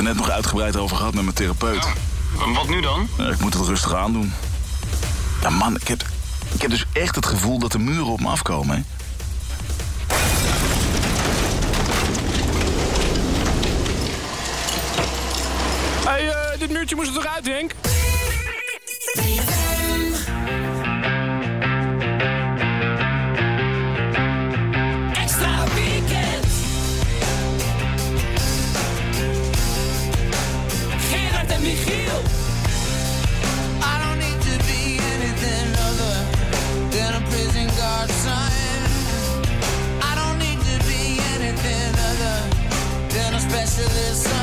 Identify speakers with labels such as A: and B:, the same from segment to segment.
A: er net nog uitgebreid over gehad met mijn therapeut.
B: Wat nu dan?
A: Ja, ik moet het rustig aandoen. Ja, man, ik heb, ik heb dus echt het gevoel dat de muren op me afkomen. Hè?
C: Hey, eh, dit muurtje moest er toch uit, Henk?
D: Specialist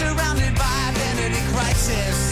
D: surrounded by identity crisis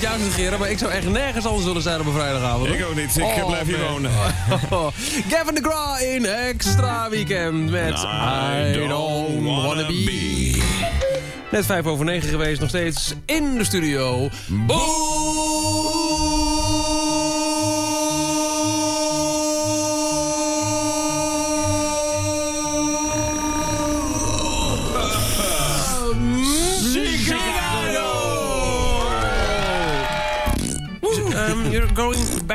E: niet te regeren, maar ik zou echt nergens anders willen zijn op een vrijdagavond.
C: Ik ook niet. Ik
E: Oh,
C: blijf hier wonen.
E: Gavin de Gra in extra weekend met I, don't, wanna be. Net vijf over negen geweest, nog steeds in de studio. Um,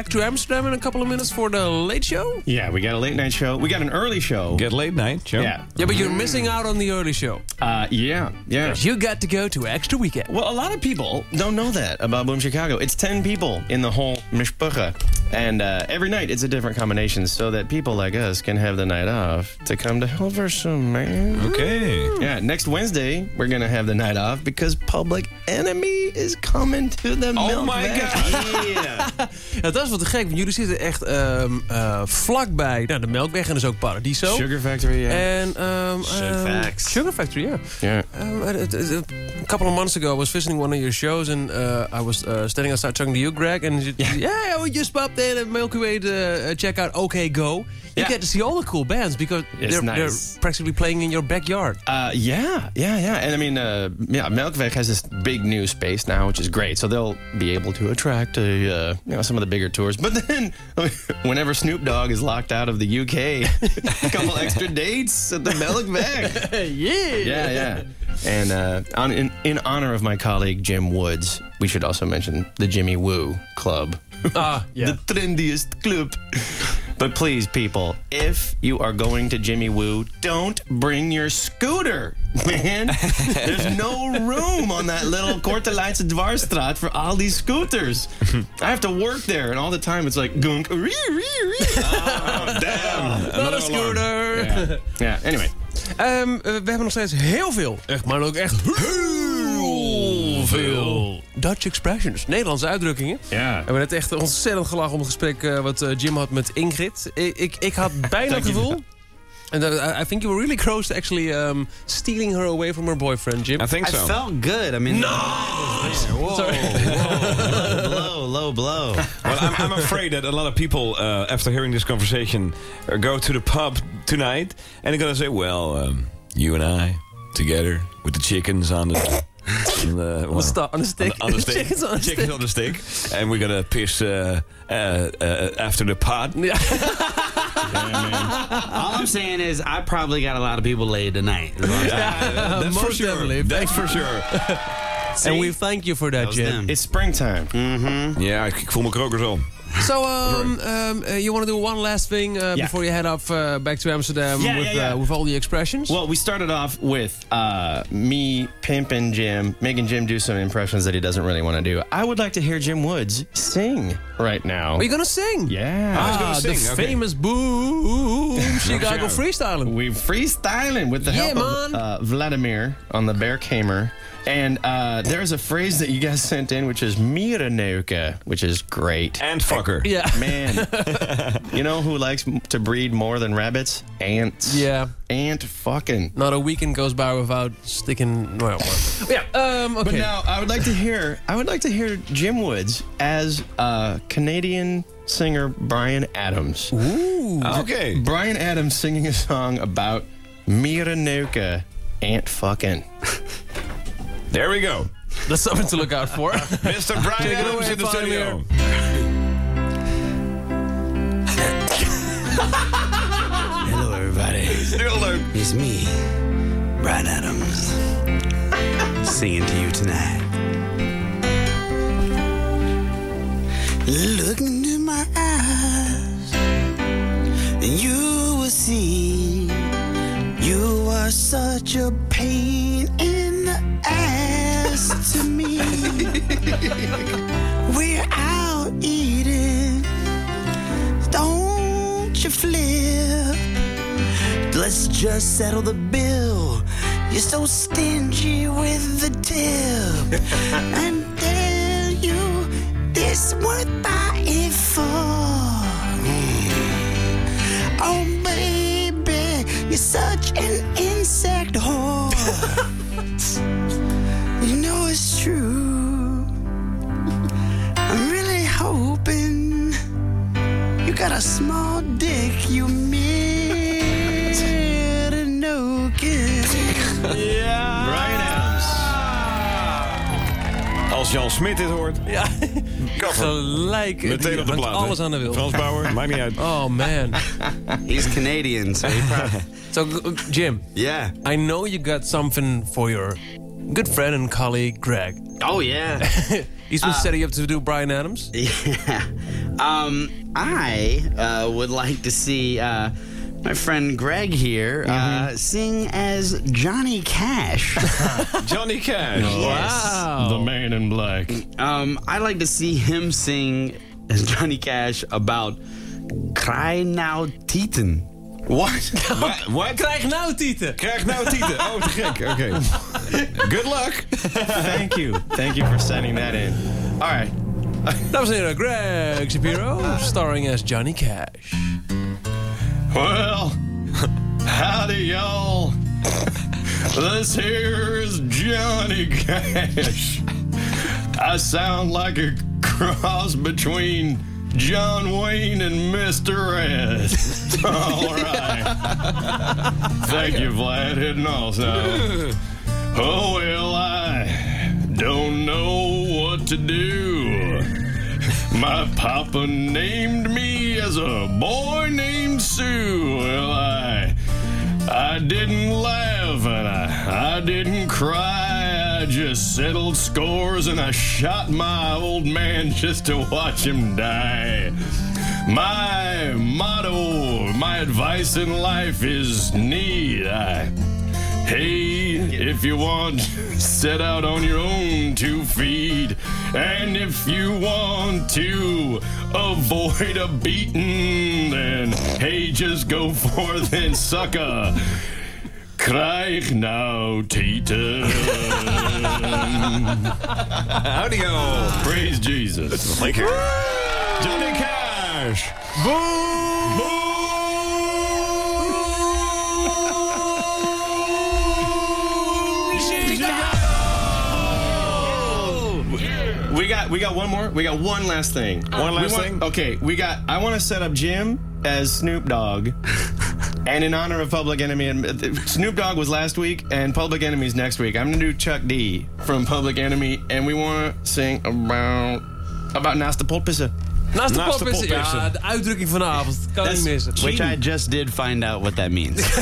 E: back to Amsterdam in a couple of minutes for the late show?
F: Yeah, we got a late night show. We got an early show.
C: Get late night, show.
F: Yeah.
E: Yeah, but you're missing out on the early show.
F: Uh, yeah, yeah.
E: You got to go to extra weekend.
F: Well, a lot of people don't know that about Boom Chicago. It's 10 people in the whole mishpucha. And uh, every night it's a different combination so that people like us can have the night off to come to Hilversum, man.
C: Okay.
F: Yeah, next Wednesday we're going to have the night off because Public Enemy is coming to the
C: Oh
F: Milk
C: my
F: Vat.
C: God.
F: Yeah.
E: Ja, dat is wat te gek, want jullie zitten echt ehm eh, vlakbij nou, de Melkweg en dus ook Paradiso.
F: Sugar Factory, yeah.
E: En, ehm
F: Sugar
E: ehm,
F: Facts.
E: Sugar Factory, ja.
F: yeah.
E: Het- a couple of months ago, I was visiting one of your shows, and uh, I was uh, standing outside talking to you, Greg, and you, yeah. yeah, we just popped in at Milky Way to uh, check out OK Go. You
F: Yeah.
E: get to see all the cool bands because they're,
F: nice.
E: they're practically playing in your backyard.
F: Uh, yeah, yeah, yeah. And I mean, uh, yeah, Melkweg has this big new space now, which is great. So they'll be able to attract, uh, uh, you know, some of the bigger tours. But then, whenever Snoop Dogg is locked out of the UK, a couple extra dates at the Melkweg.
E: yeah.
F: yeah, yeah. And uh, on, in, in honor of my colleague Jim Woods, we should also mention the Jimmy Woo Club.
E: Ah, yeah.
F: the trendiest club. But please, people, if you are going to Jimmy Woo, don't bring your scooter, man. There's no room on that little Kortelijnse Dwarsstraat for all these scooters. I have to work there, and all the time it's like gunk. Ree, ree, ree. Oh, damn.
E: Not a scooter.
F: Yeah. yeah, anyway.
E: Eh, we hebben nog steeds heel veel, echt, maar ook echt heel veel Dutch expressions, Nederlandse uitdrukkingen.
F: Ja.
E: We hebben net echt ontzettend gelachen om het gesprek eh, wat eh, Jim had met Ingrid. Ik, ik, ik had bijna het gevoel... And uh, I- I think you were really close to actually um, stealing her away from her boyfriend, Jim.
C: I think
B: I
C: so.
B: felt good. I mean,
E: Sorry.
B: blow, low blow.
C: Well, I'm, I'm afraid that a lot of people, uh, after hearing this conversation, uh, go to the pub tonight and they're gonna say, "Well, um, you and I together with the chickens on the." On the, well,
E: sta- on the stick.
C: On the, on the stick.
E: Chickens on the
C: Chickens
E: stick.
C: on the stick. And we're gonna piss uh, uh, uh, after the pod.
E: Ja.
B: All I'm saying is, I probably got a lot of people laid tonight. is what I'm.
C: That's for sure.
E: definitely.
C: That's for sure.
E: And we thank you for that,
B: was
E: Jim.
B: them.
F: It's springtime.
C: Ja, ik, ik voel me kroker zo.
E: So, um, um, uh, you want to do one last thing uh, before you head off uh, back to Amsterdam
F: Yeah,
E: with,
F: yeah, yeah.
E: Uh, with all the expressions?
F: Well, we started off with uh, me pimping Jim, making Jim do some impressions that he doesn't really want to do. I would like to hear Jim Woods sing right now.
E: Are you gonna sing?
F: yeah.
E: Ah,
C: gonna
E: the
C: sing, okay.
E: famous boom Chicago freestyling.
F: We freestyling with the
E: Yeah,
F: help of
E: man.
F: uh, Vladimir on the Bear Kamer. And uh, there's a phrase that you guys sent in, which is Miraneuke, which is great.
C: And fucker.
E: Yeah.
F: Man, you know who likes m- to breed more than rabbits? Ants.
E: Yeah.
F: Ant fucking.
E: Not a weekend goes by without sticking. Well, well. yeah. Um, okay.
F: But now I would like to hear I would like to hear Jim Woods as uh, Canadian singer Brian Adams. Ooh.
C: Okay.
F: Brian Adams singing a song about Miraneuke ant fucking.
C: There we go.
E: That's something to look out for.
C: Mr. Brian Adams in the studio.
B: Hello, everybody.
C: Leuk.
B: It's me, Brian Adams, singing to you tonight. Look into my eyes, and you will see you are such a pain in the ass to me. We're out eating, you flip. Let's just settle the bill. You're so stingy with the tip. and tell you this worth buying for. Oh, baby, you're such an insect whore. a small dick, you Miraneuke.
F: Brian Adams.
C: Als Jan Smit dit hoort,
E: ja.
C: cover.
E: Gelijk.
C: Meteen op de plaat. hè?
E: Alles aan de wil.
C: Frans Bauer, maakt niet uit.
E: Oh man.
B: He's Canadian, so.
E: So uh, Jim,
B: yeah.
E: I know you got something for your good friend and colleague Greg.
B: Oh, yeah.
E: He's been setting you up to do Brian Adams.
B: Yeah. Um, I uh, would like to see uh, my friend Greg here uh, sing as Johnny Cash.
C: Johnny Cash.
E: Wow.
F: The man in black.
B: um, I'd like to see him sing as Johnny Cash about Cry Now Tieten.
F: What?
C: Wat? Wat?
E: Krijg nou tieten.
C: Krijg nou tieten. Oh, te gek. Oké. Good luck.
F: Thank you. Thank you for sending that in. All right.
E: Dames en heren, Greg Shapiro, starring as Johnny Cash.
F: Well, howdy, y'all. This here is Johnny Cash. I sound like a cross between John Wayne and Mr. S. All right. Thank you, Vlad. Hitting also. Oh, well, I don't know what to do. My papa named me as a boy named Sue. Well, I, I didn't laugh and I, I didn't cry. I just settled scores and I shot my old man just to watch him die. My motto, my advice in life is need. I, Hey, if you want, set out on your own to feed. And if you want to avoid a beating, then hey, just go forth and sucker. Krijg nou tieten.
C: Howdy go.
F: Praise Jesus.
C: Lekker. Johnny Cash.
F: We got we got one more. We got one last thing.
C: One
F: We
C: last
F: want-
C: thing?
F: Okay, we got. I want to set up Jim as Snoop Dogg, and in honor of Public Enemy, and uh, Snoop Dogg was last week, and Public Enemy's next week. I'm gonna do Chuck D from Public Enemy, and we want to sing about about naast de potpissen.
E: Naast de
C: Naast de
E: pop is ja, de uitdrukking vanavond. Kan niet missen.
B: Which I just did find out what that means.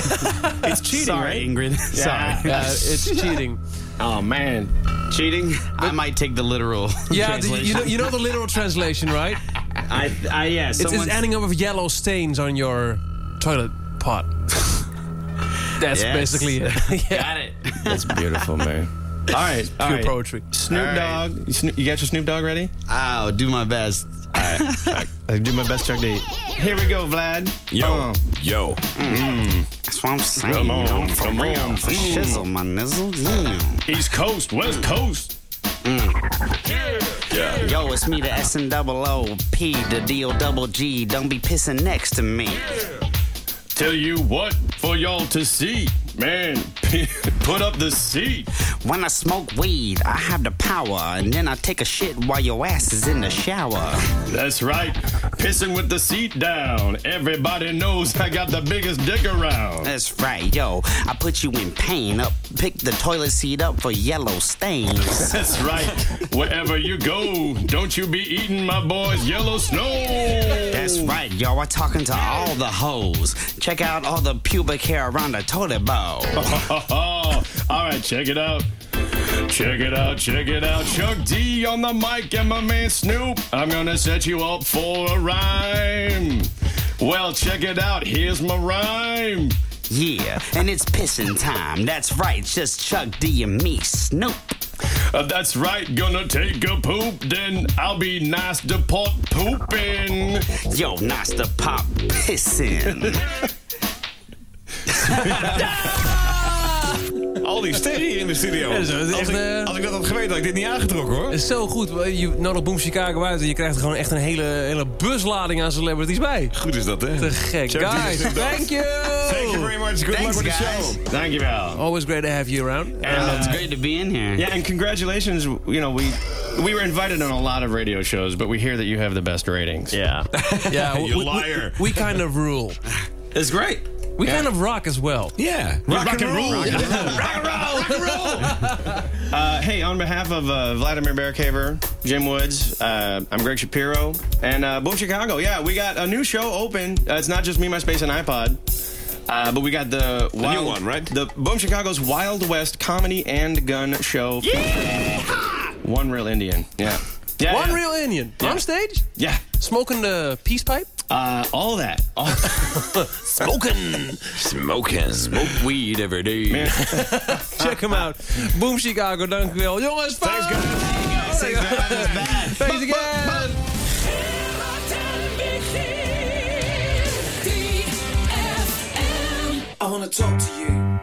F: It's cheating,
B: Sorry,
F: right?
B: Ingrid. Sorry.
E: Ja, it's cheating.
F: Oh man.
B: Cheating? I might take the literal
E: Yeah, the,
B: translation.
E: you know you know the literal translation, right?
B: I, I, yeah,
E: It's, it's ending up with yellow stains on your toilet pot. That's
B: Yes.
E: basically it. yeah.
B: Got it.
F: That's beautiful, man. All right, all
E: Pure
F: right.
E: poetry.
F: Snoop
B: All right.
F: Dogg. You, you got your Snoop Dogg ready?
B: I'll do my best.
F: I do my best, Chuck D. Here we go, Vlad.
C: Yo.
F: Uh,
C: Yo.
B: That's what I'm saying.
F: Come on,
B: you know, for
F: come
B: real,
F: on.
B: for
F: Mm.
B: shizzle, my nizzle. Yeah.
F: East Coast, West Coast.
B: Yo, it's me, the S and double O P, the D O double G. Don't be pissing next to me.
F: Tell you what, for y'all to see, man, put up the seat.
B: When I smoke weed, I have the power, and then I take a shit while your ass is in the shower.
F: That's right, pissing with the seat down. Everybody knows I got the biggest dick around.
B: That's right, yo. I put you in pain. Up, pick the toilet seat up for yellow stains.
F: That's right, wherever you go, don't you be eating my boy's yellow snow.
B: That's right, yo. I'm talking to all the hoes. Check out all the pubic hair around the toilet bowl.
F: all right, check it out. Check it out, check it out. Chuck D on the mic and my man Snoop. I'm gonna set you up for a rhyme. Well, check it out. Here's my rhyme.
B: Yeah, and it's pissing time. That's right, just Chuck D and me, Snoop.
F: Uh, that's right, gonna take a poop, then I'll be nice to pot pooping.
B: Yo, nice to pop pissing.
C: Al die sterren in de studio.
E: Ja, zo,
C: als,
E: echt,
C: ik,
E: eh,
C: als ik dat had geweten, had ik dit niet aangetrokken hoor.
E: Het is zo goed. Je nodigt Boom Chicago uit en je krijgt er gewoon echt een hele, hele buslading aan celebrities bij.
C: Goed is dat, hè?
E: Te gek. Guys, thank you.
C: Thank you very much. Good
B: Thanks,
C: luck with the
B: guys.
C: show.
F: Dankjewel.
E: Always great to have you around.
F: And,
B: Oh, it's
F: uh,
B: great to be in here.
F: yeah, and congratulations. You know, we we were invited on a lot of radio shows, but we hear that you have the best ratings.
B: Yeah.
E: Yeah,
C: You
E: we, we-
C: liar.
E: We, kind of rule.
F: It's great.
E: We kind of rock as well.
C: Yeah. Rock, and roll.
F: Uh, hey, on behalf of uh, Vladimir Bearcaver, Jim Woods, uh, I'm Greg Shapiro, and uh, Boom Chicago. Yeah, we got a new show open. Uh, it's not just me, my space, and iPod. Uh, but we got the wild,
C: one, right?
F: The Boom Chicago's Wild West comedy and gun show. One real Indian. Yeah. Yeah.
E: One
F: yeah.
E: real Indian.
F: Yeah.
E: On stage?
F: Yeah.
E: Smoking the peace pipe?
F: Uh, all that. All,
E: Smoking.
C: Smoking. Smoke weed every day.
F: man.
E: Check hem out. Boom Chicago, dankjewel. Jongens,
C: Thanks,
E: fijn.
C: guys.
B: Thanks for having us back.
E: Thanks again.
G: Gerard en Michiel. 3FM.
H: I wanna talk to you.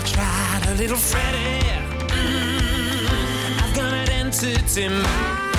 D: I tried a little Freddie. Mm, I've got an entity mind.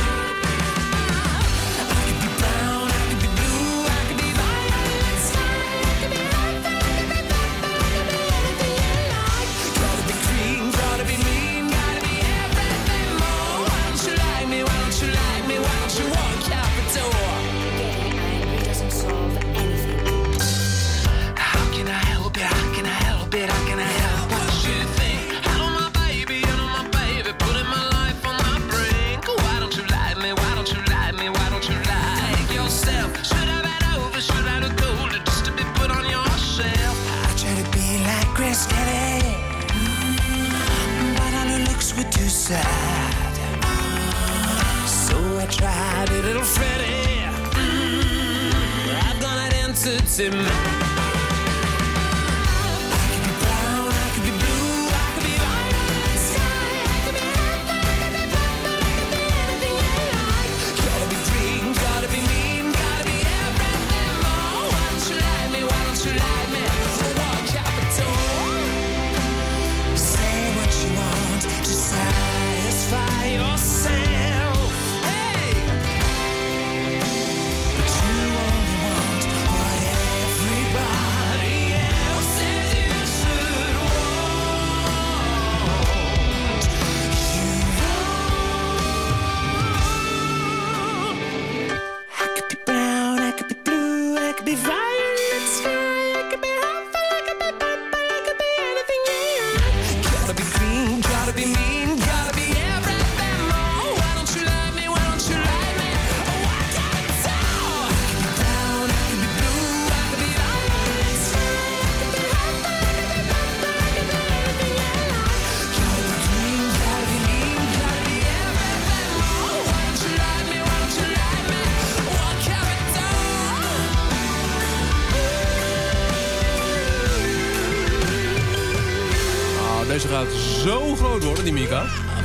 E: in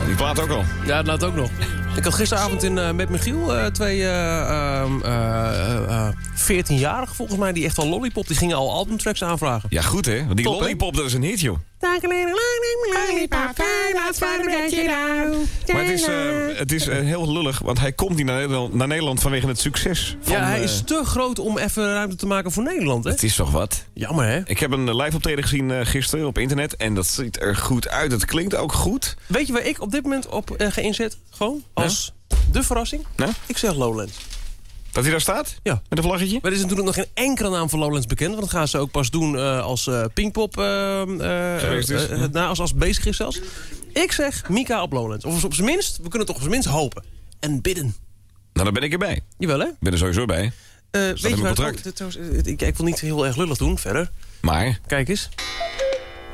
E: Die
C: plaat ook al.
E: Ja, dat laat ook nog. Ik had gisteravond in, eh, met Michiel eh, twee ehm, eh, eh, 14-jarigen volgens mij... die echt al lollipop, die gingen al albumtracks aanvragen.
C: Ja, goed hè? Want die
E: Top,
C: lollipop, dat is een hit, joh. Maar het is, het is heel lullig, want hij komt niet naar Nederland, naar Nederland vanwege het succes. Van,
E: ja, hij is te groot om even ruimte te maken voor Nederland, hè?
C: Het is toch wat?
E: Jammer, hè?
C: Ik heb een live optreden gezien gisteren op internet en dat ziet er goed uit. Het klinkt ook goed.
E: Weet je waar ik op dit moment op ga inzet? Gewoon als de verrassing?
C: Nou,
E: Ik zeg Lowlands.
C: dat hij daar staat?
E: Ja.
C: Met een vlaggetje?
E: Maar er is natuurlijk nog geen enkele naam van Lowlands bekend. Want dat gaan ze ook pas doen eh, als eh Pinkpop
C: Geweest is.
E: eh, nou, als, als het bezig is zelfs. Ik zeg Mika op Lowlands. Of op zijn minst, we kunnen toch op zijn minst hopen. En bidden.
C: Nou, dan ben ik erbij. Ik
E: Jawel, hè?
C: ben er sowieso bij.
E: Eh, weet je waar
C: contract.
E: het- trouwens, ik, ik wil niet heel erg lullig doen, verder.
C: Maar...
E: Kijk eens.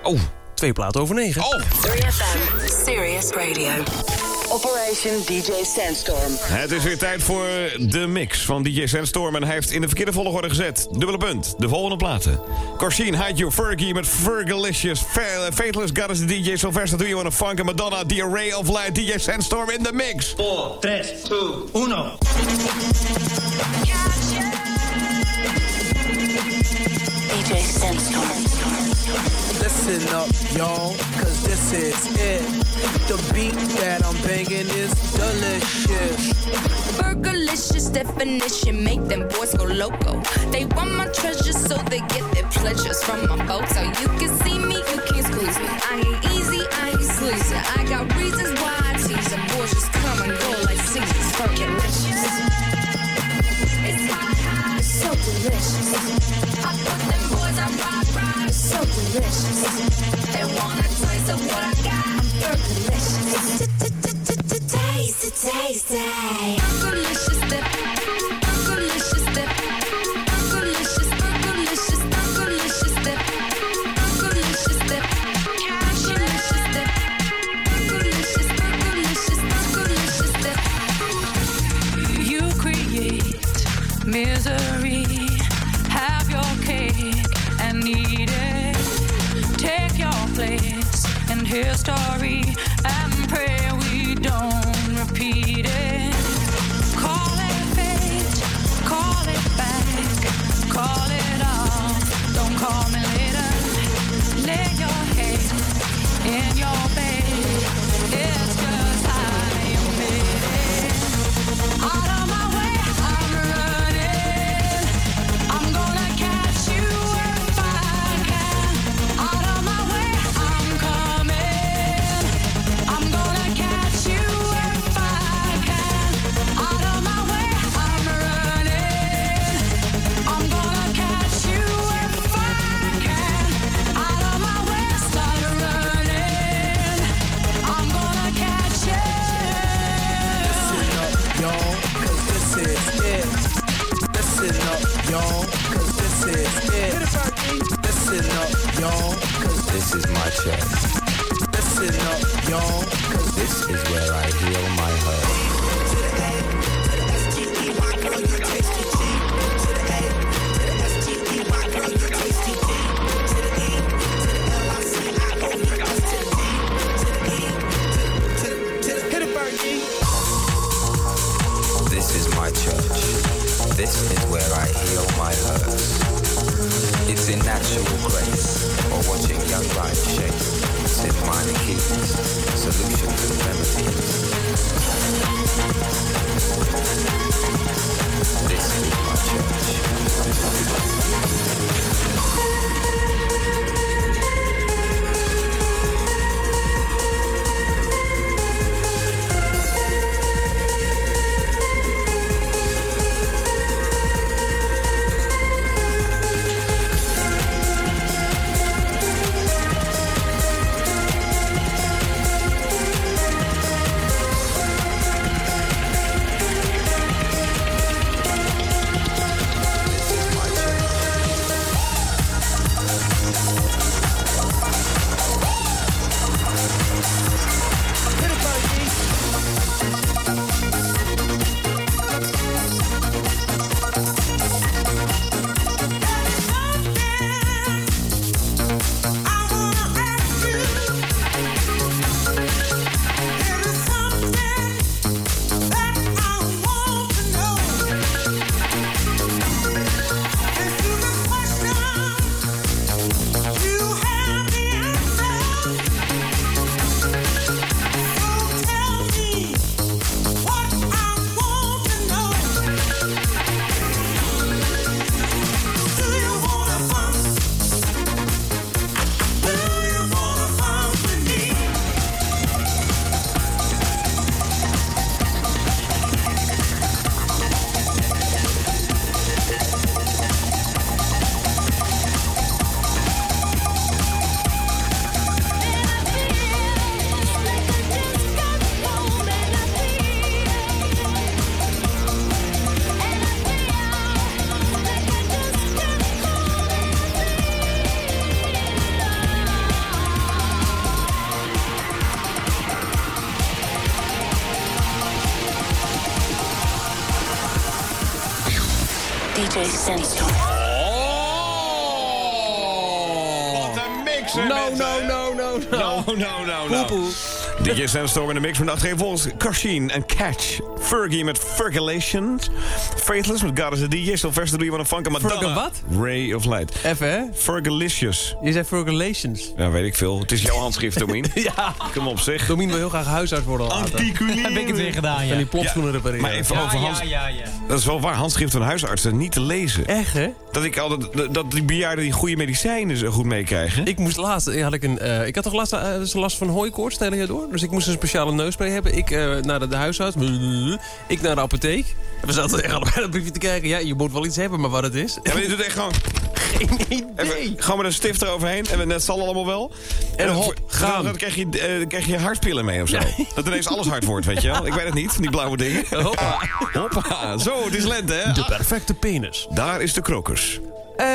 C: Oh,
E: Twee platen over negen.
C: oh!
I: 3FM, Serious Radio. Operation DJ Sandstorm.
C: Het is weer tijd voor de mix van DJ Sandstorm. En hij heeft in de verkeerde volgorde gezet. Dubbele punt. De volgende platen. Corsine, Hide You, Fergie met Fergalicious. Fa- Faithless God is the DJ. Sylvester, Do You Wanna Funk? En Madonna, The Array of Light. DJ Sandstorm in the mix.
J: 4, 3, 2, 1.
I: DJ Sandstorm.
K: Listen up, y'all, cause this is it. The beat that I'm banging is delicious.
L: Burgerlicious definition make them boys go loco. They want my treasure, so they get their pleasures from my photo. You can see me, you can't squeeze me. I delicious.
K: Is
M: where I heal my hurt. This is my church. This is where I heal my hurts. It's in natural grace or watching young life shape. They're blind accusers, solutions and remedies. This is my church. This is my church.
I: DJ Sandstorm.
C: Wat een mix, hè,
E: No, no, no, no, no.
C: No, no, no, no.
E: Poepoe.
C: DJ Sandstorm in de mix vandaag geen volgens Kasheen en Catch. Fergie met Fergulations. Faithless met God is a DJ. Sylvester Do You Wanna Funk en Madonna.
E: Fergal wat?
C: Ray of Light.
E: Even, hè?
C: Fergalicious.
E: Je zei Fergulations.
C: Ja, weet ik veel. Het is jouw handschrift, Domien.
E: ja.
C: Kom op, zeg.
E: Domien wil heel graag huisarts worden later.
C: Articuleren.
E: Heb ik het weer gedaan, ja. En die plopschoenen
C: Ja,
E: repareren.
C: maar even
E: Ja,
C: over
E: ja, ja, ja.
C: Dat is wel waar. Handschrift van huisartsen niet te lezen.
E: Echt, hè?
C: Dat ik altijd dat- die bejaarden die goede medicijnen zo goed meekrijgen.
E: Ik moest laatst, had ik een, eh, ik had toch laatst eh, last van hooikoorts het hele jaar door. Dus ik moest een speciale neusspray hebben. Ik eh, naar de, de huisarts, ik naar de apotheek. En we zaten echt allebei dat briefje te kijken. Ja, je moet wel iets hebben, maar wat het is.
C: Ja, maar je doet echt gewoon...
E: Geen idee.
C: Even, gewoon met een stift eroverheen. En net zal allemaal wel.
E: En
C: dan-
E: hop, gaan.
C: Dan krijg je, eh, dan krijg je hartpillen mee of zo. Dat ineens alles hard wordt, weet je wel. Ik weet het niet, van die blauwe dingen.
E: Hoppa.
C: Hoppa. Zo, het is lente, hè.
E: De perfecte penis.
C: Daar is de krokus.
E: Eh,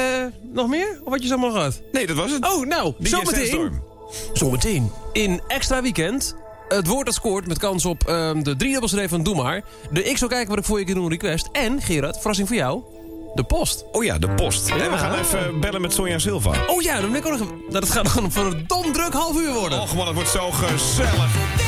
E: nog meer? Of wat je zo allemaal gehad?
C: Nee, dat was het.
E: Oh, nou, zometeen. Zometeen. In extra weekend. Het woord dat scoort met kans op ehm, de driedubbelcd van Doe Maar. De Ik zou kijken wat ik voor je kan doen request. En, Gerard, verrassing voor jou. De post.
N: Oh ja, de post. En we gaan even bellen met Sonja Silva.
E: Oh ja, dan ben ik ook nog... Nou, dat gaat gewoon voor een dom druk half uur worden.
N: Och man, het wordt zo gezellig.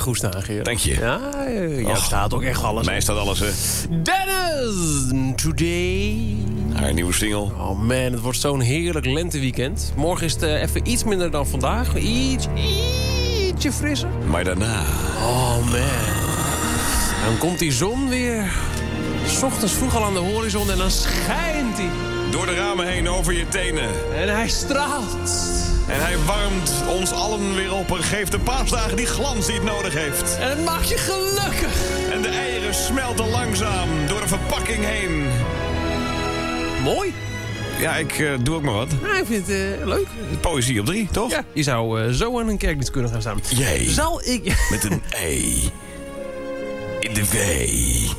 E: Goed staan, Gerard.
N: Dank je.
E: Ja, eh,
N: Och,
E: staat ook echt alles.
N: Mij staat alles, hè.
E: Dennis, today.
N: Haar nieuwe single.
E: Oh man, het wordt zo'n heerlijk lenteweekend. Morgen is het eh, even iets minder dan vandaag. Iets, ietsje frisser.
N: Maar daarna...
E: Oh man. Dan komt die zon weer. 's ochtends vroeg al aan de horizon en dan schijnt hij.
N: Door de ramen heen over je tenen.
E: En hij straalt.
N: En hij warmt ons allen weer op en geeft de paasdagen die glans die het nodig heeft.
E: En het maakt je gelukkig.
N: En de eieren smelten langzaam door de verpakking heen.
E: Mooi.
N: Ja, ik eh, doe ook maar wat.
E: Ja, ik vind het eh, leuk.
N: Poëzie op drie, toch?
E: Ja, je zou eh, zo aan een kerkdienst kunnen gaan staan.
N: Jij.
E: Zal ik...
N: Met een ei. In de wei.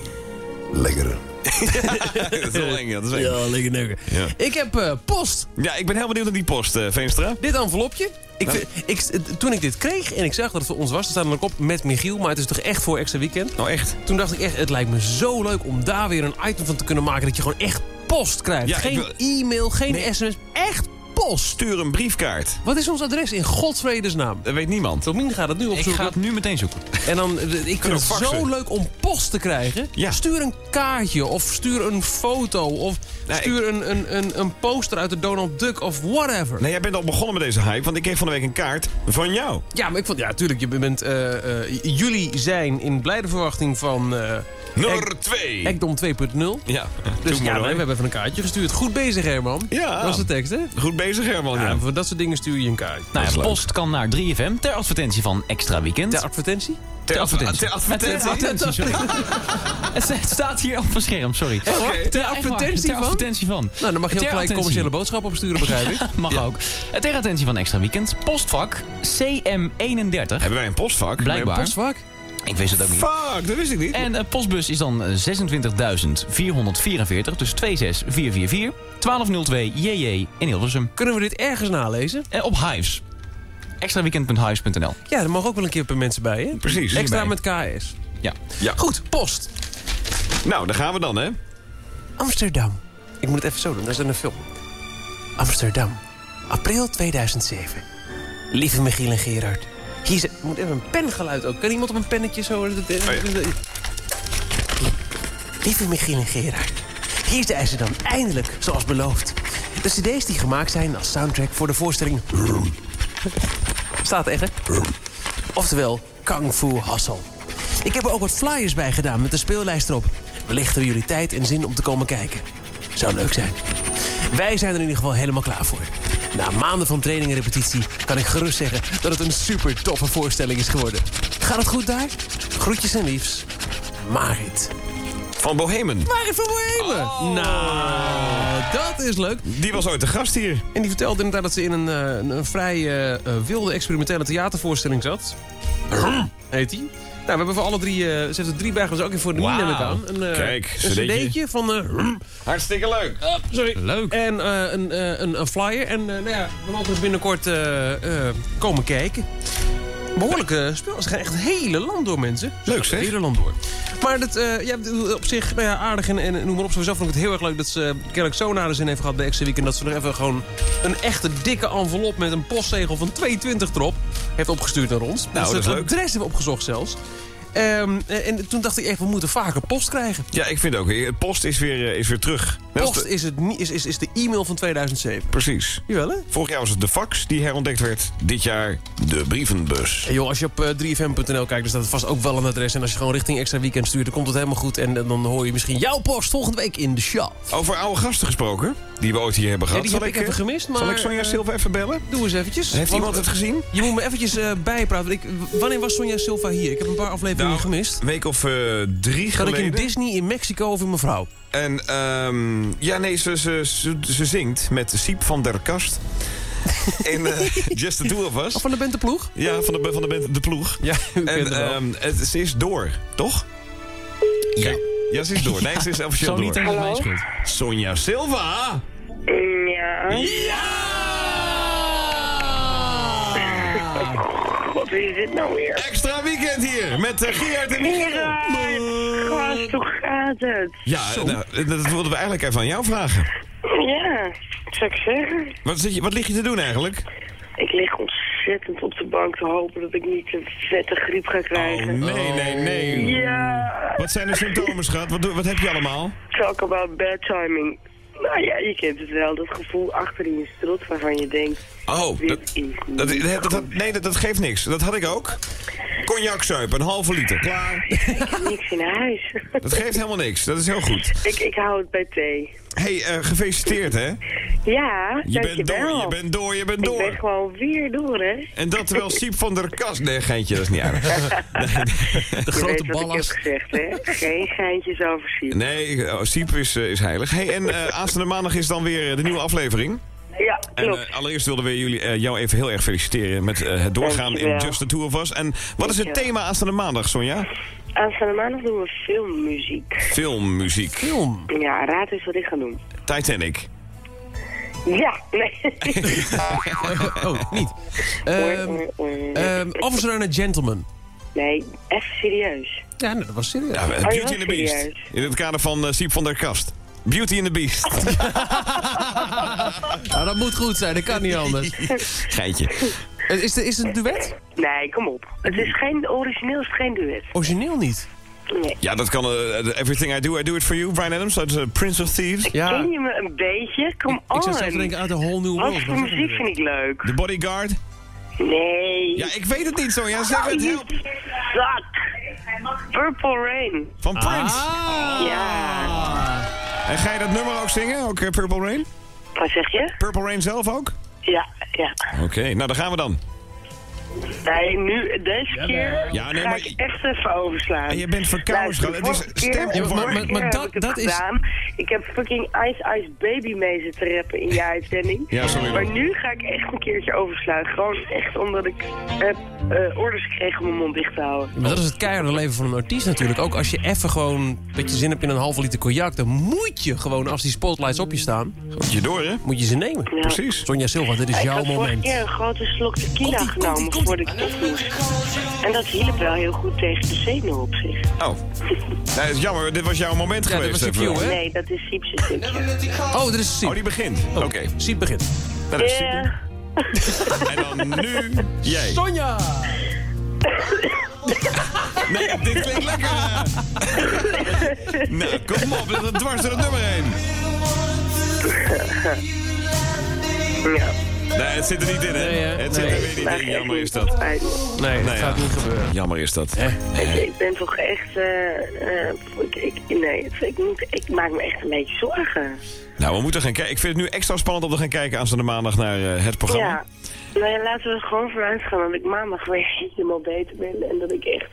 N: Lekker. dat is wel eng, ja. Dat is eng.
E: Ja, lekker neuken.
N: Ja.
E: Ik heb eh, post.
N: Ja, ik ben heel benieuwd naar die post, eh, Veenstra.
E: Dit envelopje. Ik, ik, toen ik dit kreeg en ik zag dat het voor ons was, er staat er ook op met Michiel, maar het is toch echt voor extra weekend?
N: Nou, echt?
E: Toen dacht ik echt, het lijkt me zo leuk om daar weer een item van te kunnen maken dat je gewoon echt post krijgt.
N: Ja,
E: geen
N: wil-
E: e-mail, geen sms, echt post.
C: Stuur een briefkaart.
E: Wat is ons adres in godsvredesnaam?
C: Dat weet niemand.
E: Domien gaat het nu
O: Ik
E: opzoeken.
O: ga het nu meteen zoeken.
E: En dan, eh, ik vind het
C: faxen?
E: zo leuk om post te krijgen.
C: Ja.
E: Stuur een kaartje of stuur een foto of
C: Nee,
E: stuur een, een, een, een poster uit de Donald Duck of whatever.
C: Nee, jij bent al begonnen met deze hype, want ik kreeg van de week een kaart van jou.
E: Ja, maar ik vond, ja, natuurlijk, je bent, eh, eh, jullie zijn in blijde verwachting van eh
C: Nummer 2.
E: Ekdom 2.0.
C: Ja,
E: Dus ja, nee, we hebben even een kaartje gestuurd. Goed bezig, Herman.
C: Ja.
E: Dat is de tekst, hè?
C: Goed bezig, Herman.
E: Ja,
C: Ja.
E: voor dat soort dingen stuur je een kaartje.
O: Nou ja,
C: leuk.
O: post kan naar 3FM ter advertentie van Extra Weekend.
E: De advertentie?
C: Ter advertentie. Ter advertentie.
O: Ter advertentie, sorry. het, staat hier op mijn scherm, sorry.
E: Echt?
C: Oké.
E: Ter advertentie
O: Ter
E: van?
O: advertentie van.
E: Nou, dan mag je ook
O: Ter
E: gelijk commerciële boodschap opsturen, begrijp ik.
O: Mag ook. Ter attentie van Extra Weekend. Postvak CM31.
C: Hebben wij een postvak?
O: Blijkbaar.
E: Postvak?
O: Ik wist het ook niet.
C: Fuck, dat wist ik niet.
O: En de postbus is dan eh, 26.444, dus 26444, 1202 JJ in Hilversum.
E: Kunnen we dit ergens nalezen?
O: En op Hives. Extraweekend.hives.nl.
E: Ja, er mogen ook wel een keer per mensen bij, hè?
C: Precies.
E: Extra met KS.
O: Ja.
C: Ja.
E: Goed, post.
C: Nou, daar gaan we dan, hè?
E: Amsterdam. Ik moet het even zo doen, dat is een film. Amsterdam. April 2007. Lieve Michiel en Gerard. Hier is... Moet even een pengeluid ook. Kan iemand op een pennetje zo... Lieve Michiel en Gerard. Hier zijn ze dan eindelijk, zoals beloofd. De cd's die gemaakt zijn als soundtrack voor de voorstelling... Staat echt, hè? Oftewel, Kung Fu Hustle. Ik heb er ook wat flyers bij gedaan met de speellijst erop. Wellicht hebben jullie tijd en zin om te komen kijken. Zou leuk zijn. Wij zijn er in ieder geval helemaal klaar voor. Na maanden van training en repetitie kan ik gerust zeggen dat het een super toffe voorstelling is geworden. Gaat het goed daar? Groetjes en liefs. Marit.
C: Van Bohemen.
E: Marit van Bohemen. Nou, dat is leuk.
C: Die was ooit de gast hier.
E: En die vertelde inderdaad dat ze in een, eh, een, een vrij eh, eh, wilde experimentele theatervoorstelling zat. Heet die. Nou, we hebben voor alle drie, eh, ze heeft er drie bij, dus ook even voor de ik aan. Een, eh,
C: Kijk,
E: een
C: cd'tje.
E: van... eh,
C: Hartstikke leuk.
E: sorry.
O: Leuk.
E: En een, een, een flyer. En nou ja, we mogen dus binnenkort komen kijken. Behoorlijke spel. Ze gaan echt het hele land door, mensen.
C: Leuk, zeg.
E: Het hele land door. Maar dat, eh, ja, op zich nou ja, aardig en, en noem maar op. Sowieso vond ik het heel erg leuk dat ze kennelijk zo naar de zin heeft gehad bij Extra Weekend. Dat ze nog even gewoon een echte dikke envelop met een postzegel van 22 erop heeft opgestuurd naar ons.
C: Nou,
E: ze
C: dat is
E: het
C: leuk.
E: adres hebben opgezocht zelfs. Ehm, en toen dacht ik echt, we moeten vaker post krijgen.
C: Ja, ik vind ook. Het post is weer, eh, is weer terug.
E: Post is, het, niet- is, is, is de e-mail van 2007.
C: Precies.
E: Jawel, hè?
C: Vorig jaar was het de fax die herontdekt werd. Dit jaar de brievenbus.
E: Hey joh, als je op eh, 3fm.nl kijkt, dan staat het vast ook wel een adres. En als je gewoon richting extra weekend stuurt, dan komt het helemaal goed. En, eh, dan hoor je misschien jouw post volgende week in de show.
C: Over oude gasten gesproken, die we ooit hier hebben
E: Ja,
C: gehad.
E: die heb ik even
C: eh,
E: gemist, maar...
C: Zal ik Sonja
E: eh,
C: Silva even bellen?
E: Doe eens eventjes.
C: Heeft iemand het gezien?
E: Je moet me eventjes eh, bijpraten. Ik, wanneer was Sonja Silva hier? Ik heb een paar afleveringen
C: Nou,
E: gemist.
C: Een week of eh, drie
E: Zat ik
C: geleden.
E: in Disney, in Mexico in mevrouw?
C: En ehm, ja, nee, ze, ze, ze, ze zingt met Siep van der Kast. in eh, Just the Two of Us.
E: Of van de band de ploeg?
C: Ja, van de, van de band De Ploeg.
E: Ja,
C: En ehm, het, ze is door, toch?
O: Ja.
C: Ja, ze is door. Nee, ze is officieel
O: Zo
C: door.
O: niet, en.
C: Sonja Silva!
P: Ja. God, wie is dit nou weer?
C: Extra weekend hier met uh, Gerard en Michiel.
P: Gast, hoe gaat het?
C: Ja, nou, dat wilden we eigenlijk even aan jou vragen.
P: Ja, zou ik zeggen?
C: Wat, zit je, wat lig je te doen eigenlijk?
P: Ik lig ontzettend op de bank te hopen dat ik niet een vette griep ga krijgen.
C: Oh, nee, nee, nee.
P: Ja.
C: Wat zijn de symptomen, schat? Wat, wat heb je allemaal?
P: Talk about bad timing. Nou ja, je kent het wel. Dat gevoel achter in je strot waarvan je denkt...
C: Oh, dat, dat, dat, dat- nee, dat, dat geeft niks. Dat had ik ook. Cognac zuipen, een halve liter. Klaar.
P: Ik heb niks in huis.
C: Dat geeft helemaal niks. Dat is heel goed.
P: ik, ik hou het bij thee.
C: hey, eh, gefeliciteerd, hè?
P: Ja,
C: Je bent door, je bent door, je bent
P: Ik
C: door.
P: ben gewoon weer door, hè?
C: En dat terwijl Siep van der Kast... Nee, geintje, dat is niet aardig.
E: De
P: je
E: grote
P: weet wat ik heb
E: ballast.
P: gezegd, hè? Geen geintjes over Siep.
C: Nee, oh, Siep is, eh, is heilig. Hey, en eh, aanstaande maandag is dan weer de nieuwe aflevering.
P: Ja,
C: En
P: klopt.
C: eh, allereerst wilden we jullie, eh, jou even heel erg feliciteren met eh, het doorgaan in. Just the Two of Us. En wat is het thema aanstaande maandag, Sonja?
P: Aanstaande maandag doen we filmmuziek.
C: Filmmuziek.
E: Film.
P: Ja, raad eens wat ik ga doen.
C: Titanic.
P: Ja, nee.
E: oh, niet. Ehm ehm, officer and a Gentleman.
P: nee, even serieus.
E: Ja, dat was serieus.
C: Ja, Beauty and the Beast.
P: serieus?
C: In het kader van Siep van der Kast. Beauty and the Beast.
E: Nou, dat moet goed zijn, dat kan niet anders.
C: Geitje.
E: Eh, Is, het- is het een duet?
P: Nee, kom op. Het is geen, origineel is het geen duet.
E: Origineel niet.
P: Nee.
C: Ja, dat kan. eh, everything I do, I do it for you. Brian Adams, uit eh, Prince of Thieves.
P: Ken je me een beetje? Kom on.
E: Ik zou zelf denken uit de Whole New
P: Wat
E: World.
P: voor muziek vind ik leuk?
C: The Bodyguard.
P: Nee.
C: Ja, ik weet het niet zo. Ja, zeg het. Help.
P: Zak. Purple Rain.
C: Van Prince.
P: Ja.
C: En ga je dat nummer ook zingen? Ook eh, Purple Rain?
P: Wat zeg je?
C: Purple Rain zelf ook?
P: Ja, ja.
C: Oké, nou dan gaan we dan.
P: Nee, nu, deze keer
C: Ja, nee,
P: ga
C: maar-
P: ik echt even overslaan.
C: En je bent verkouden, schat. Het is
P: vorige
C: Maar- maar
P: heb
C: dat-
P: ik
C: dat is-
P: gedaan. Ik heb fucking Ice Ice Baby mee zitten rappen in je uitzending.
C: Ja, sorry,
P: Maar nu ga ik echt een keertje overslaan. Gewoon echt omdat ik heb eh, orders gekregen om mijn mond dicht te houden.
E: Maar dat is het keiharde leven van een artiest natuurlijk. Ook als je even gewoon een beetje zin hebt in een halve liter cognac... dan moet je gewoon, als die spotlights op je staan...
C: Moet je door, hè?
E: Moet je ze nemen.
C: Precies.
E: Sonja Silva, dit is
P: ik
E: jouw moment.
P: keer een grote slok tequila genomen ik op moest. En dat hielp wel heel goed tegen de zenuwen op zich.
C: Oh. Nee, het is jammer. Dit was jouw moment
E: Ja,
C: geweest.
E: was cue, hè?
P: Nee, dat is Siepse stukje.
E: Oh, dit is Siep.
C: Oh, die begint. Oké.
E: Siep begint.
C: Dat is
P: Ja.
C: super. En dan nu jij.
E: Sonja!
C: Nee, dit klinkt lekker. eh. nou, kom op. Dat is dwars door het nummer heen.
P: Ja.
C: Nee, het zit er niet in, hè?
E: Nee, hè?
C: Het zit er weer niet in. Jammer is dat.
E: Nee, dat
C: Nou ja.
E: gaat niet gebeuren.
C: Jammer is dat.
P: Ik, ik ben toch echt... eh, eh, ik, ik, nee, het- ik, moet, ik maak me echt een beetje zorgen.
C: Nou, we moeten gaan kijken. Ik vind het nu extra spannend om te gaan kijken aanstaande maandag naar eh, het programma.
P: Ja. Nou ja, laten we er gewoon vanuit gaan dat ik maandag weer helemaal beter ben. En dat ik echt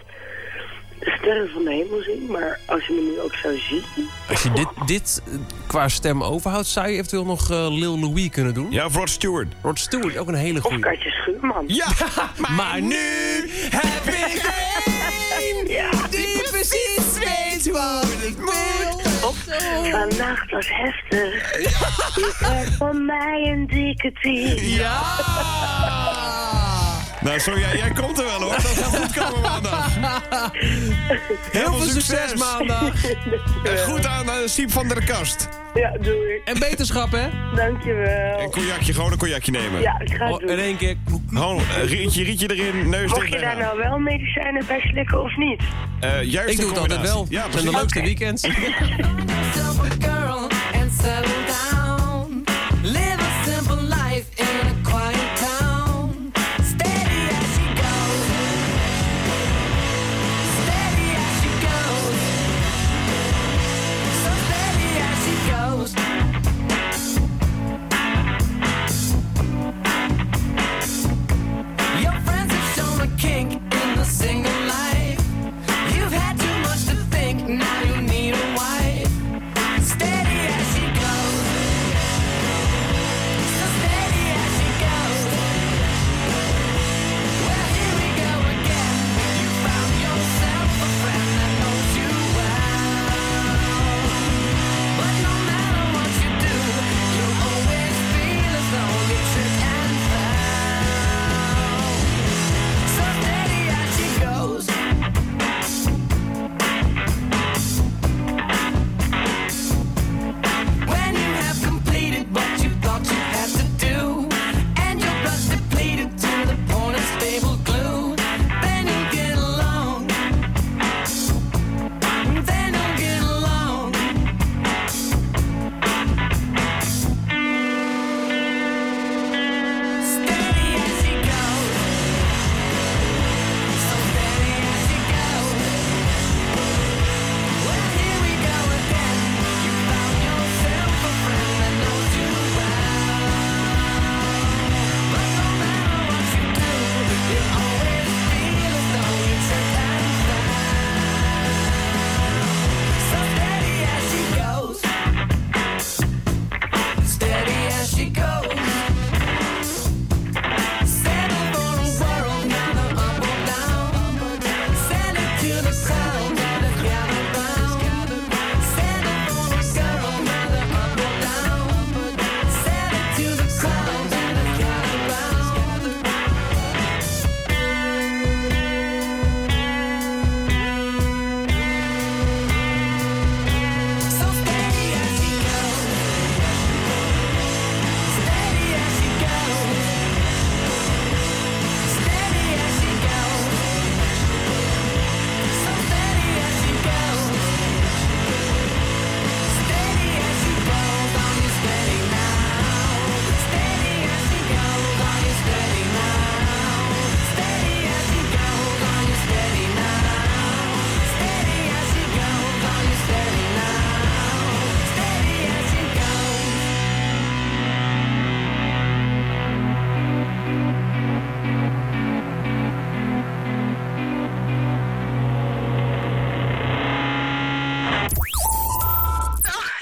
P: de sterren van de hemel zing. Maar als je me nu ook zou zien...
E: Als je dit, dit eh, qua stem overhoudt... zou je eventueel nog eh, Lil Louis kunnen doen.
C: Ja, of Rod Stewart.
E: Rod Stewart, ook een hele
P: Of
E: goeie.
P: Katje Schuurman.
C: Ja,
E: Maar nu heb ik
P: Ja.
E: die precies weet wat ik wil.
P: Vannacht was heftig. Je krijgt van mij een dikke tien.
E: Ja!
C: Nou, sorry, jij, jij komt er wel hoor. Dat gaat goed komen maandag.
E: Heel veel succes maandag.
C: En goed aan uh, Siep van der Kast.
P: Ja, doe ik.
E: En beterschap, hè?
P: Dankjewel.
C: Een cognacje, gewoon een cognacje nemen.
P: Ja, ik ga het
E: Oh,
P: doen.
E: in één keer.
C: Gewoon een rietje, rietje erin, neus
P: Mag
C: dicht
P: je daar nou wel medicijnen bij slikken of niet?
C: Eh, juist
E: Ik doe het altijd wel.
C: Ja,
E: Het zijn de leukste weekends.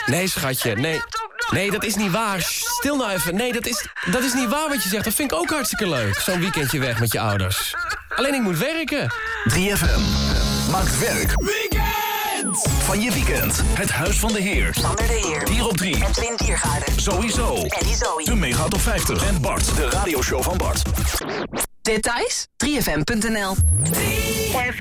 E: Nee, schatje, nee. Nee, dat is niet waar. Sst, Stil nou even. Nee, dat is, dat is niet waar wat je zegt. Dat vind ik ook hartstikke leuk. Zo'n weekendje weg met je ouders. Alleen ik moet werken.
Q: 3FM maakt werk van je weekend. Het Huis van de Heer.
L: Sander de Heer.
Q: Hier op 3.
L: Edwin Diergaarden.
Q: Sowieso.
L: Eddie Zoe.
Q: De Mega Top 50. En Bart, de radioshow van Bart.
L: Details? 3fm.nl 3FM.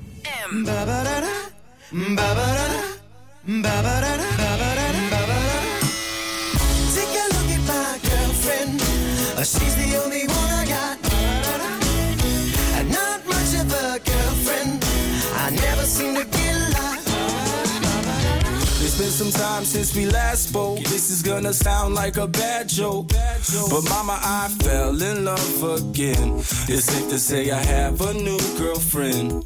I: Uh, She's the only one I got. And not much of a girlfriend. I never seem to get a lot.
K: It's been some time since we last spoke. This is gonna sound like a bad joke. But mama, I fell in love again. It's safe to say I have a new girlfriend.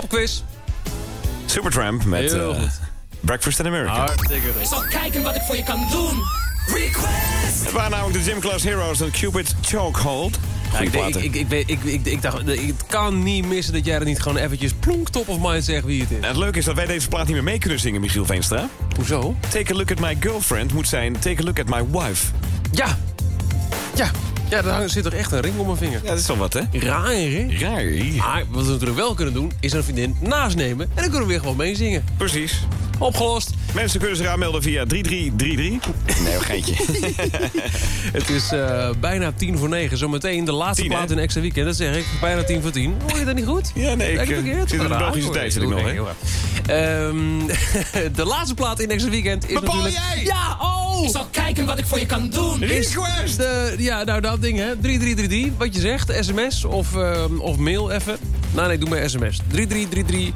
E: Popquiz.
C: Supertramp met eh. Breakfast in America.
E: Hartstikke goed.
G: Zal kijken wat ik voor je kan doen. Request!
C: Het waren namelijk de Gym Class Heroes en Cupid Chokehold.
E: Ja, ik, ik, ik, ik, ik, ik, ik dacht, het kan niet missen dat jij er niet gewoon eventjes plonk top of mind zegt wie het is.
C: En het leuke is dat wij deze plaat niet meer mee kunnen zingen, Michiel Veenstra.
E: Hoezo?
C: Take a look at my girlfriend moet zijn Take a look at my wife.
E: Ja. Ja. Ja, daar zit toch echt een ring om mijn vinger.
C: Ja, dat is wel wat, hè?
E: Raar, hè?
C: Raar.
E: Maar wat we natuurlijk wel kunnen doen, is een vriendin naast nemen. En dan kunnen we weer gewoon meezingen.
C: Precies.
E: Opgelost.
B: Mensen kunnen zich aanmelden via 3333. Nee, geintje.
E: Het is eh, bijna tien voor negen. Zometeen de laatste plaat in extra weekend. Dat zeg ik. Bijna tien voor tien. Hoor je dat niet goed?
B: Ja, nee,
E: Zeg
B: ik, eh,
E: verkeerd?
B: zit in de Belgische tijd zit ik nog, hè?
E: Ehm, de laatste plaat in extra weekend is
G: Bepaal
E: natuurlijk...
G: jij?
E: Ja, oh!
G: Ik zal kijken wat ik voor je kan doen.
E: Is De, ja, nou dat ding hè. 3333, wat je zegt. SMS of, ehm, of mail even. Nou nee, doe maar sms. 3333.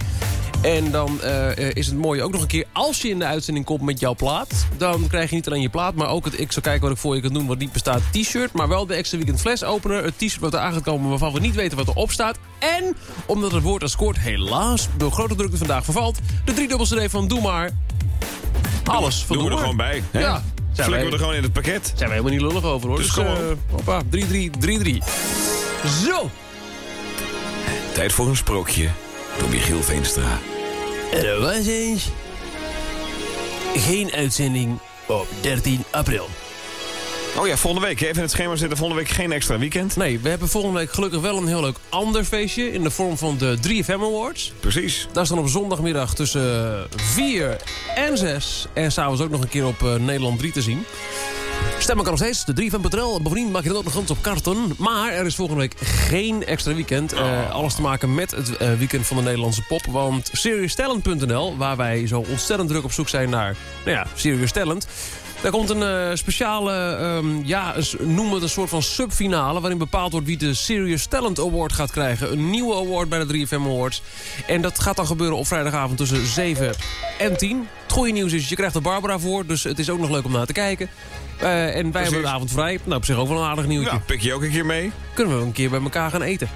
E: En dan eh, is het mooie ook nog een keer... als je in de uitzending komt met jouw plaat... dan krijg je niet alleen je plaat... maar ook het ik zal kijken wat ik voor je kan doen... wat niet bestaat t-shirt... maar wel de extra weekend fles opener. Het t-shirt wat er aangekomen waarvan we niet weten wat erop staat. En, omdat het woord als scoort helaas... door grote drukte vandaag vervalt... de driedubbel cd van Doe Maar... Alles van
B: Doen we
E: Doe
B: er gewoon bij. Hè?
E: Ja. Zijn
B: Flikken
E: wij-
B: we er gewoon in het pakket.
E: zijn we helemaal niet lullig over hoor.
B: Dus
E: Dus,
B: kom
E: eh,
B: op.
E: hoppa, 3-3, 3-3. Zo.
B: Tijd voor een sprookje door Michiel Veenstra.
E: Er was eens geen uitzending op 13 april.
B: Oh ja, volgende week. Even in het schema zitten. Volgende week geen extra weekend.
E: Nee, we hebben volgende week gelukkig wel een heel leuk ander feestje... in de vorm van de 3FM Awards.
B: Precies.
E: Dat is dan op zondagmiddag tussen 4 en 6. En s'avonds ook nog een keer op eh, Nederland 3 te zien. Stemmen kan nog steeds, de 3 van Petrel. Bovendien maak je dat ook nog eens op karten. Maar er is volgende week geen extra weekend. Eh, alles te maken met het eh, weekend van de Nederlandse pop. Want SeriousTalent.nl, waar wij zo ontzettend druk op zoek zijn naar... nou ja, Serious Talent... Daar komt een eh, speciale, ehm, ja, noem het een soort van subfinale... waarin bepaald wordt wie de Serious Talent Award gaat krijgen. Een nieuwe award bij de 3FM Awards. En dat gaat dan gebeuren op vrijdagavond tussen 7 en 10. Het goede nieuws is, je krijgt er Barbara voor... dus het is ook nog leuk om naar te kijken. Eh, en wij hebben de avond vrij. Nou, op zich ook wel een aardig nieuwtje.
B: Ja, pik je ook een keer mee.
E: Kunnen we een keer bij elkaar gaan eten.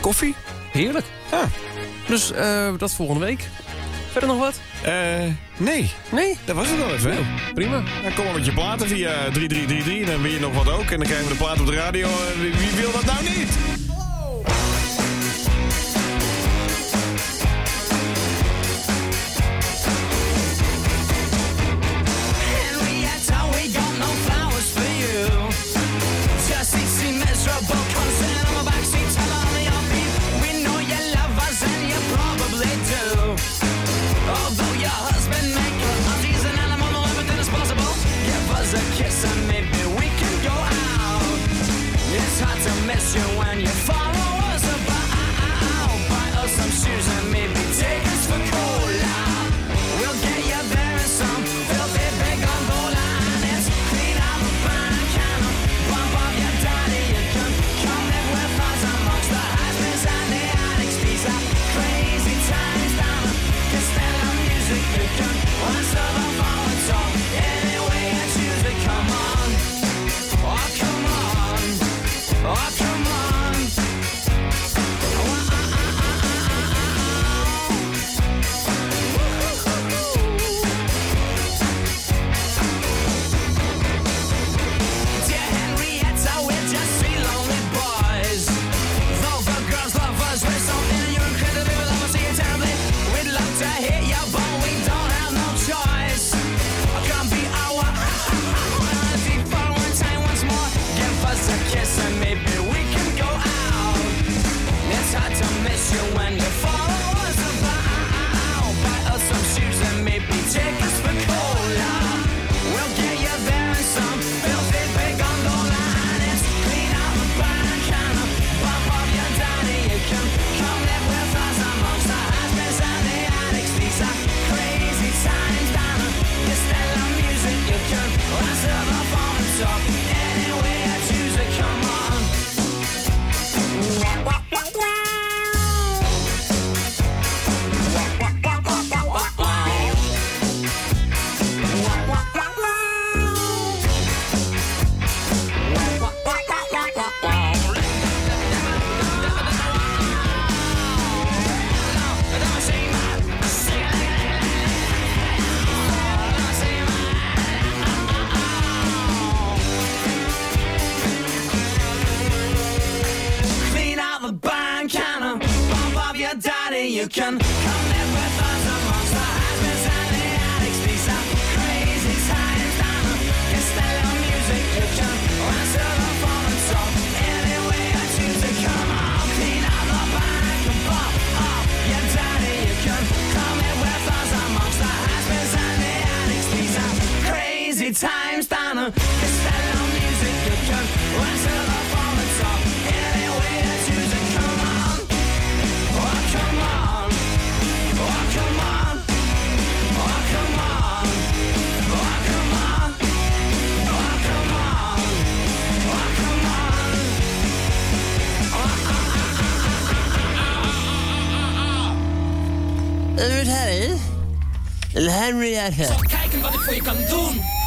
B: Koffie?
E: Heerlijk.
B: Ja.
E: Dus eh, dat volgende week. Verder nog wat?
B: Eh, nee.
E: Nee?
B: Dat was het al even. hè?
E: Prima.
B: Dan kom maar met je platen via 3333. Dan wil je nog wat ook. En dan krijgen we de plaat op de radio. Eh, Wie wie wil dat nou niet?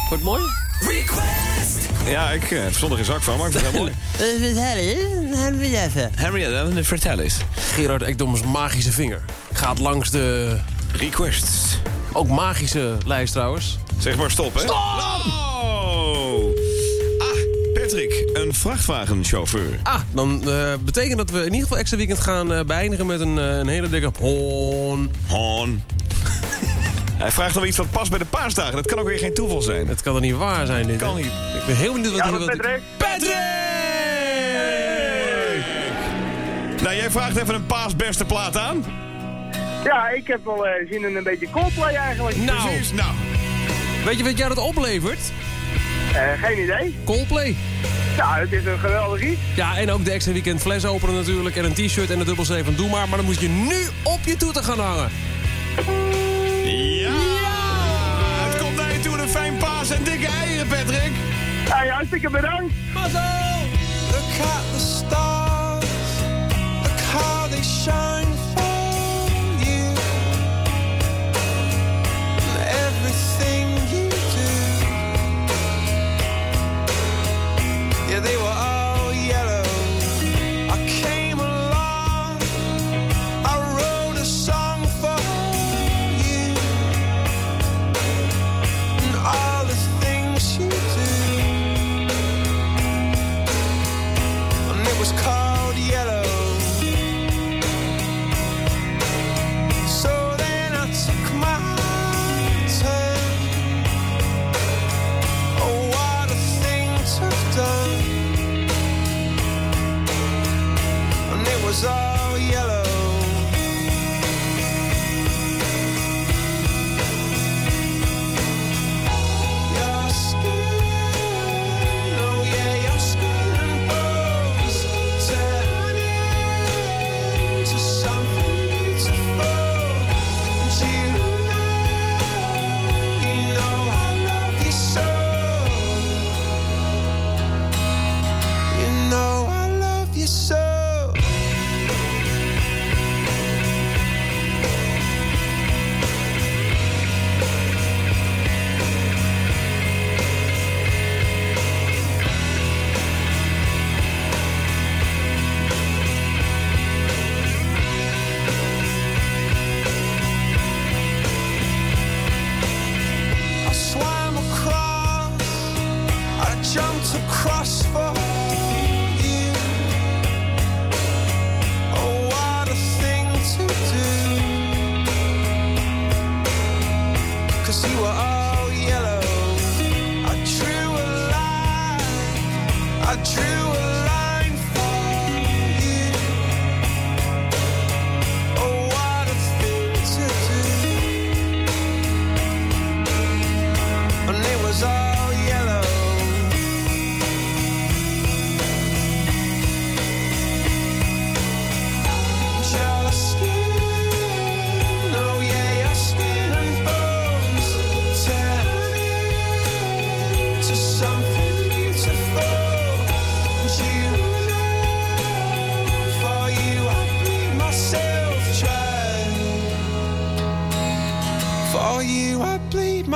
E: Wordt mooi?
B: Request.
C: Ja, ik uh, verstond er geen zak van, maar ik vind het heel mooi.
D: Het is Harry. Henriette.
C: Henriette, vertel eens.
E: Gerard Ekdoms magische vinger. Gaat langs de...
C: Requests.
E: Ook magische lijst trouwens.
C: Zeg maar stop, hè?
E: Stop!
C: Oh! Ah, Patrick, een vrachtwagenchauffeur.
E: Ah, dan uh, betekent dat we in ieder geval extra weekend gaan uh, beëindigen met een, uh, een hele dikke hoon.
C: Hoon. Hij vraagt nog iets wat past bij de paasdagen. Dat kan ook weer geen toeval zijn.
E: Het kan er niet waar zijn, dit.
C: Kan niet.
E: Ik ben heel benieuwd wat
R: Ja,
E: hij wil.
R: Patrick.
C: Patrick! Nou, jij vraagt even een paasbeste plaat aan.
R: Ja, ik heb wel eh, zin in een beetje Coldplay eigenlijk.
E: Nou,
C: Precies, nou.
E: weet je wat jou dat oplevert?
R: Eh, geen idee.
E: Coldplay.
R: Ja, het is een geweldig iets.
E: Ja, en ook de extra weekend fles openen natuurlijk. En een t-shirt en een dubbel C van Doe Maar. Maar dan moet je nu op je toeter gaan hangen.
C: Ja! Het komt naar je toe een fijn paas en dikke eieren, Patrick.
R: Ja, hartstikke bedankt.
E: Mazzel!
S: Look at the stars, look how they shine was all yellow.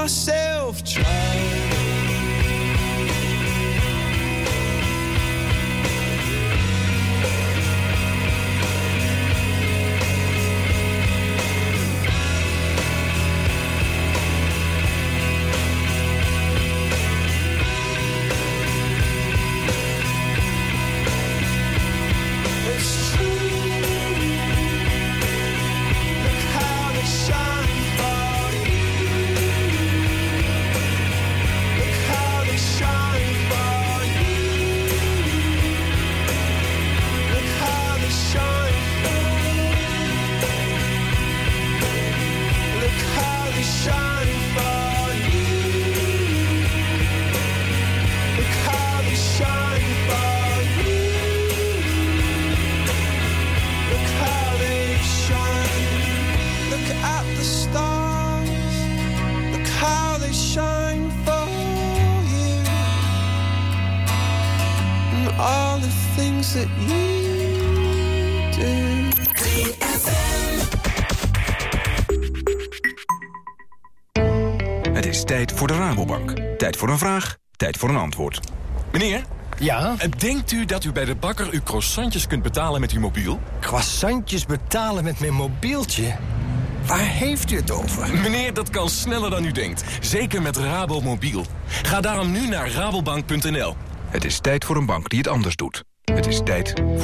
T: said voor een vraag, tijd voor een antwoord.
Q: Meneer? Ja? Denkt u dat u bij de bakker uw croissantjes kunt betalen met uw mobiel?
J: Croissantjes betalen met mijn mobieltje? Waar heeft u het over?
Q: Meneer, dat kan sneller dan u denkt. Zeker met Rabo Mobiel. Ga daarom nu naar rabobank.nl.
T: Het is tijd voor een bank die het anders doet. Het is tijd voor de